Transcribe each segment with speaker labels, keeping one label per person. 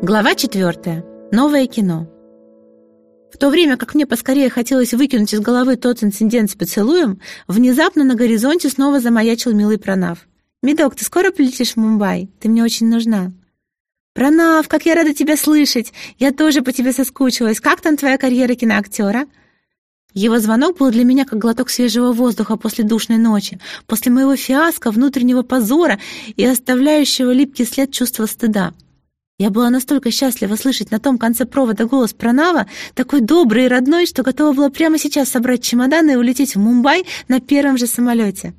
Speaker 1: Глава 4. Новое кино. В то время как мне поскорее хотелось выкинуть из головы тот инцидент с поцелуем, внезапно на горизонте снова замаячил милый Пранав. «Медок, ты скоро полетишь в Мумбай? Ты мне очень нужна». «Пранав, как я рада тебя слышать! Я тоже по тебе соскучилась. Как там твоя карьера киноактера?» Его звонок был для меня как глоток свежего воздуха после душной ночи, после моего фиаско, внутреннего позора и оставляющего липкий след чувства стыда. Я была настолько счастлива слышать на том конце провода голос Пранава, такой добрый и родной, что готова была прямо сейчас собрать чемоданы и улететь в Мумбай на первом же самолете.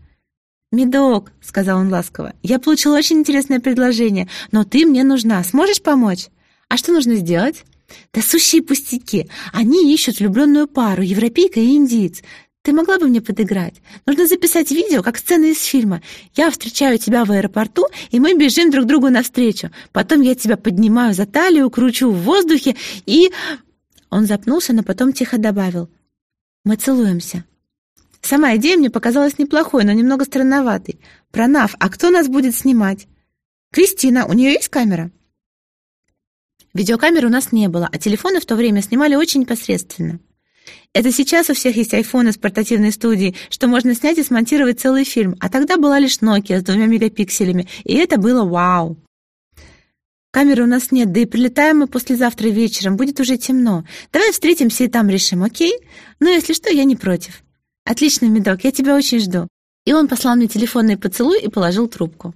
Speaker 1: «Медок», — сказал он ласково, — «я получил очень интересное предложение, но ты мне нужна. Сможешь помочь? А что нужно сделать?» «Да сущие пустяки. Они ищут влюбленную пару, европейка и индиец. Ты могла бы мне подыграть? Нужно записать видео, как сцена из фильма. Я встречаю тебя в аэропорту, и мы бежим друг другу навстречу. Потом я тебя поднимаю за талию, кручу в воздухе и...» Он запнулся, но потом тихо добавил. «Мы целуемся». Сама идея мне показалась неплохой, но немного странноватой. «Пронав, а кто нас будет снимать?» «Кристина, у нее есть камера?» Видеокамеры у нас не было, а телефоны в то время снимали очень непосредственно. Это сейчас у всех есть айфоны с портативной студией, что можно снять и смонтировать целый фильм, а тогда была лишь Nokia с двумя мегапикселями, и это было вау. Камеры у нас нет, да и прилетаем мы послезавтра вечером, будет уже темно. Давай встретимся и там решим, окей? Ну, если что, я не против. Отлично, Медок, я тебя очень жду. И он послал мне телефонный поцелуй и положил трубку.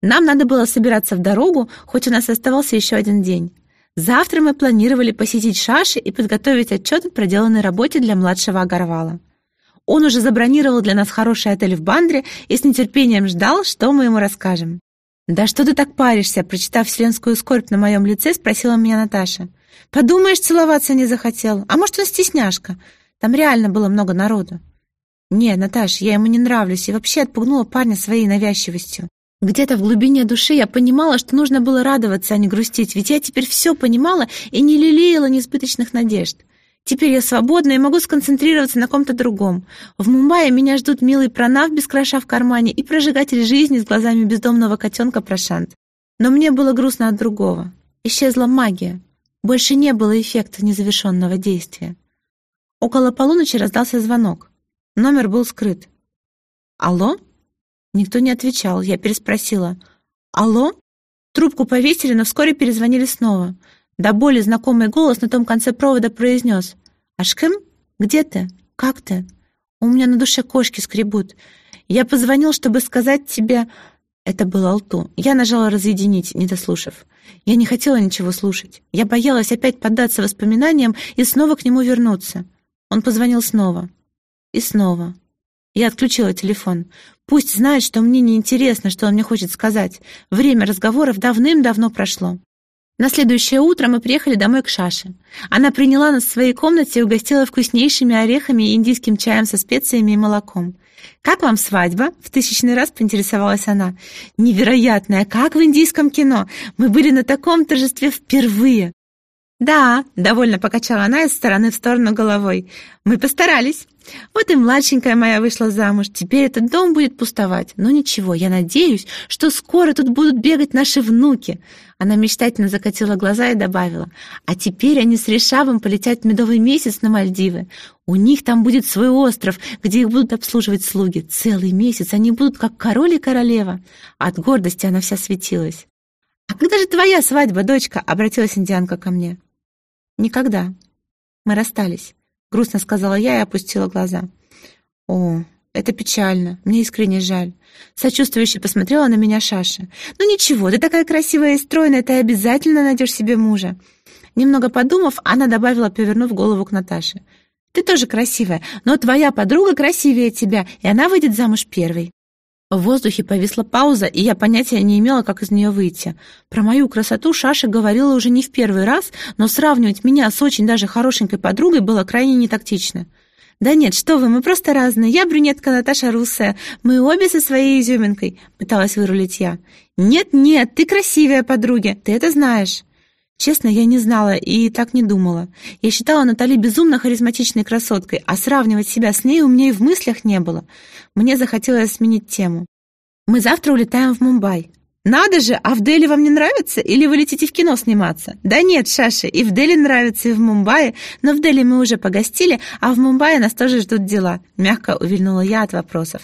Speaker 1: Нам надо было собираться в дорогу, хоть у нас оставался еще один день. Завтра мы планировали посетить Шаши и подготовить отчет о проделанной работе для младшего Агарвала. Он уже забронировал для нас хороший отель в Бандре и с нетерпением ждал, что мы ему расскажем. «Да что ты так паришься?» Прочитав вселенскую скорбь на моем лице, спросила меня Наташа. «Подумаешь, целоваться не захотел. А может, он стесняшка? Там реально было много народу». «Не, Наташ, я ему не нравлюсь и вообще отпугнула парня своей навязчивостью. Где-то в глубине души я понимала, что нужно было радоваться, а не грустить, ведь я теперь все понимала и не лелеяла несбыточных надежд. Теперь я свободна и могу сконцентрироваться на ком-то другом. В Мумбаи меня ждут милый пронав без кроша в кармане и прожигатель жизни с глазами бездомного котенка Прошант. Но мне было грустно от другого. Исчезла магия. Больше не было эффекта незавершенного действия. Около полуночи раздался звонок. Номер был скрыт. «Алло?» Никто не отвечал. Я переспросила. «Алло?» Трубку повесили, но вскоре перезвонили снова. До боли знакомый голос на том конце провода произнес. «Ашкем? Где ты? Как ты? У меня на душе кошки скребут. Я позвонил, чтобы сказать тебе...» Это был Алту. Я нажала «разъединить», не дослушав. Я не хотела ничего слушать. Я боялась опять поддаться воспоминаниям и снова к нему вернуться. Он позвонил снова. И снова. Я отключила телефон. Пусть знает, что мне неинтересно, что он мне хочет сказать. Время разговоров давным-давно прошло. На следующее утро мы приехали домой к Шаше. Она приняла нас в своей комнате и угостила вкуснейшими орехами и индийским чаем со специями и молоком. «Как вам свадьба?» — в тысячный раз поинтересовалась она. «Невероятная, как в индийском кино! Мы были на таком торжестве впервые!» «Да», — довольно покачала она из стороны в сторону головой. «Мы постарались. Вот и младшенькая моя вышла замуж. Теперь этот дом будет пустовать. Но ничего, я надеюсь, что скоро тут будут бегать наши внуки». Она мечтательно закатила глаза и добавила. «А теперь они с Решавом полетят в медовый месяц на Мальдивы. У них там будет свой остров, где их будут обслуживать слуги. Целый месяц они будут как король и королева». От гордости она вся светилась. «А когда же твоя свадьба, дочка?» — обратилась индианка ко мне. «Никогда. Мы расстались», — грустно сказала я и опустила глаза. «О, это печально. Мне искренне жаль». Сочувствующе посмотрела на меня Шаша. «Ну ничего, ты такая красивая и стройная, ты обязательно найдешь себе мужа». Немного подумав, она добавила, повернув голову к Наташе. «Ты тоже красивая, но твоя подруга красивее тебя, и она выйдет замуж первой». В воздухе повисла пауза, и я понятия не имела, как из нее выйти. Про мою красоту Шаша говорила уже не в первый раз, но сравнивать меня с очень даже хорошенькой подругой было крайне нетактично. «Да нет, что вы, мы просто разные. Я брюнетка, Наташа русая. Мы обе со своей изюминкой», — пыталась вырулить я. «Нет-нет, ты красивая подруга, ты это знаешь». Честно, я не знала и так не думала. Я считала Натали безумно харизматичной красоткой, а сравнивать себя с ней у меня и в мыслях не было. Мне захотелось сменить тему. «Мы завтра улетаем в Мумбай». «Надо же, а в Дели вам не нравится? Или вы летите в кино сниматься?» «Да нет, Шаша, и в Дели нравится, и в Мумбаи, но в Дели мы уже погостили, а в Мумбаи нас тоже ждут дела», мягко увильнула я от вопросов.